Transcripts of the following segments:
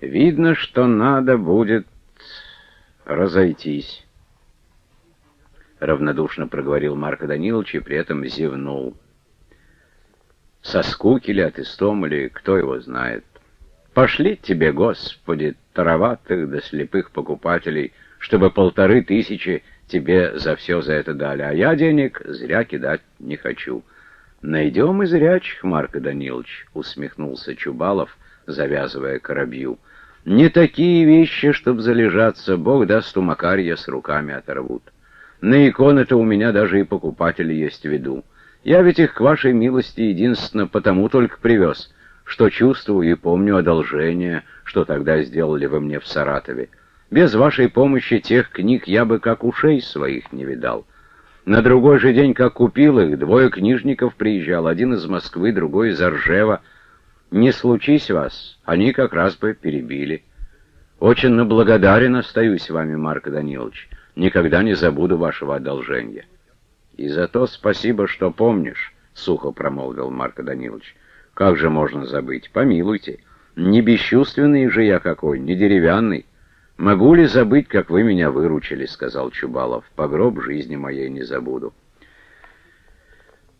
Видно, что надо будет разойтись. Равнодушно проговорил Марко Данилович и при этом зевнул. Со скуки ли, от истом или кто его знает. Пошли тебе, Господи, тароватых да слепых покупателей, чтобы полторы тысячи тебе за все за это дали, а я денег зря кидать не хочу. Найдем и зрячих, Марко Данилович, усмехнулся Чубалов, завязывая коробью. Не такие вещи, чтоб залежаться, Бог даст у Макарья с руками оторвут. На иконы-то у меня даже и покупатели есть в виду. Я ведь их к вашей милости единственно потому только привез, что чувствую и помню одолжение, что тогда сделали вы мне в Саратове. Без вашей помощи тех книг я бы как ушей своих не видал. На другой же день, как купил их, двое книжников приезжал, один из Москвы, другой из Оржева. Не случись вас, они как раз бы перебили. Очень наблагодарен остаюсь вами, Марк Данилович. Никогда не забуду вашего одолжения. И за то спасибо, что помнишь, — сухо промолвил Марк Данилович. Как же можно забыть? Помилуйте. Не бесчувственный же я какой, не деревянный. «Могу ли забыть, как вы меня выручили?» — сказал Чубалов. «По гроб жизни моей не забуду».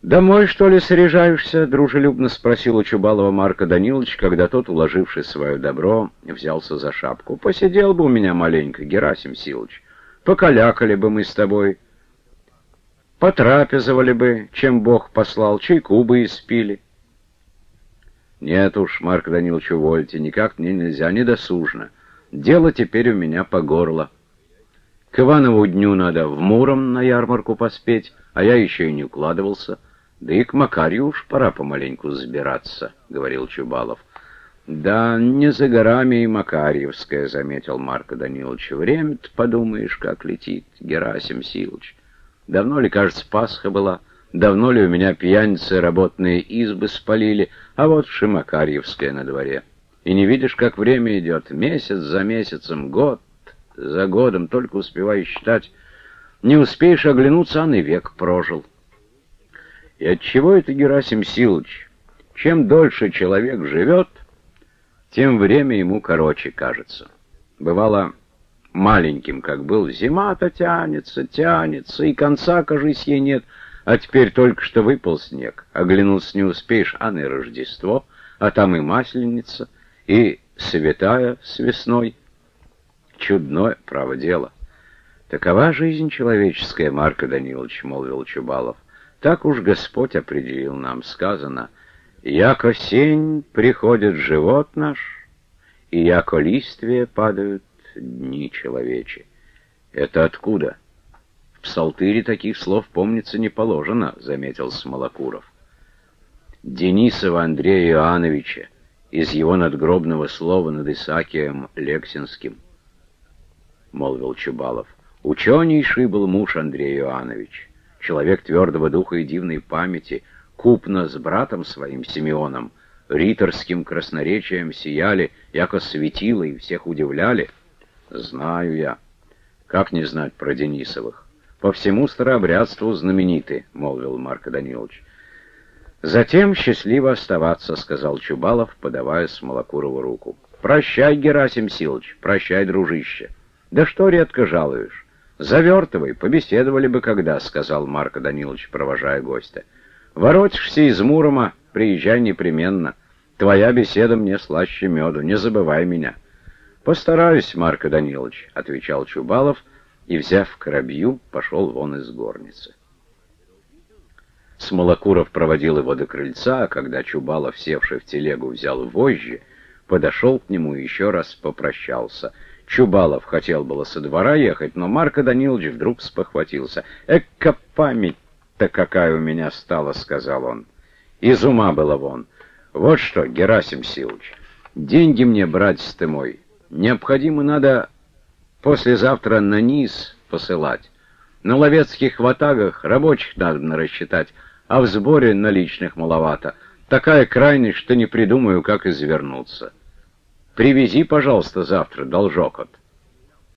«Домой, что ли, срежаешься?» — дружелюбно спросил у Чубалова Марка Данилович, когда тот, уложивший свое добро, взялся за шапку. «Посидел бы у меня маленько, Герасим Силыч. Покалякали бы мы с тобой. Потрапезовали бы, чем Бог послал, чайку бы испили». «Нет уж, Марк Данилович, увольте, никак мне нельзя, недосужно». Дело теперь у меня по горло. К Иванову дню надо в Муром на ярмарку поспеть, а я еще и не укладывался. Да и к Макарью уж пора помаленьку сбираться, — говорил Чубалов. Да, не за горами и Макарьевская, — заметил Марко Данилович. Время-то, подумаешь, как летит, Герасим Силыч. Давно ли, кажется, Пасха была? Давно ли у меня пьяницы работные избы спалили? А вот Шимакарьевская на дворе. И не видишь, как время идет, месяц за месяцем, год за годом, только успеваешь считать. Не успеешь оглянуться, а на век прожил. И от чего это, Герасим Силыч? Чем дольше человек живет, тем время ему короче кажется. Бывало, маленьким, как был, зима-то тянется, тянется, и конца, кажись, ей нет, а теперь только что выпал снег. Оглянуться не успеешь, а на Рождество, а там и Масленица — и святая с весной. Чудное право дело. Такова жизнь человеческая, Марко Данилович, молвил Чубалов. Так уж Господь определил нам, сказано, «Яко сень приходит живот наш, и яко листвие падают дни человечи». Это откуда? В псалтыре таких слов помнится не положено, заметил Смолокуров. Денисова Андрея Иоанновича, из его надгробного слова над Исаакием Лексинским, — молвил Чубалов. Ученейший был муж Андрей Иоаннович, человек твердого духа и дивной памяти, купно с братом своим Симеоном, риторским красноречием сияли, яко светило и всех удивляли. Знаю я. Как не знать про Денисовых? По всему старообрядству знамениты, — молвил Марко Данилович. «Затем счастливо оставаться», — сказал Чубалов, подавая Смолокурову руку. «Прощай, Герасим Силыч, прощай, дружище. Да что редко жалуешь? Завертывай, побеседовали бы когда», — сказал Марко Данилович, провожая гостя. «Воротишься из Мурома, приезжай непременно. Твоя беседа мне слаще меду, не забывай меня». «Постараюсь, Марко Данилович», — отвечал Чубалов, и, взяв коробью, пошел вон из горницы. Смолокуров проводил его до крыльца, а когда Чубалов, севший в телегу, взял вожжи, подошел к нему и еще раз попрощался. Чубалов хотел было со двора ехать, но Марко Данилович вдруг спохватился. «Эка память-то какая у меня стала!» — сказал он. «Из ума было вон. Вот что, Герасим Силыч, деньги мне, братец ты мой, необходимо надо послезавтра на низ посылать. На ловецких ватагах рабочих надо рассчитать, а в сборе наличных маловато. Такая крайность, что не придумаю, как извернуться. Привези, пожалуйста, завтра должок от.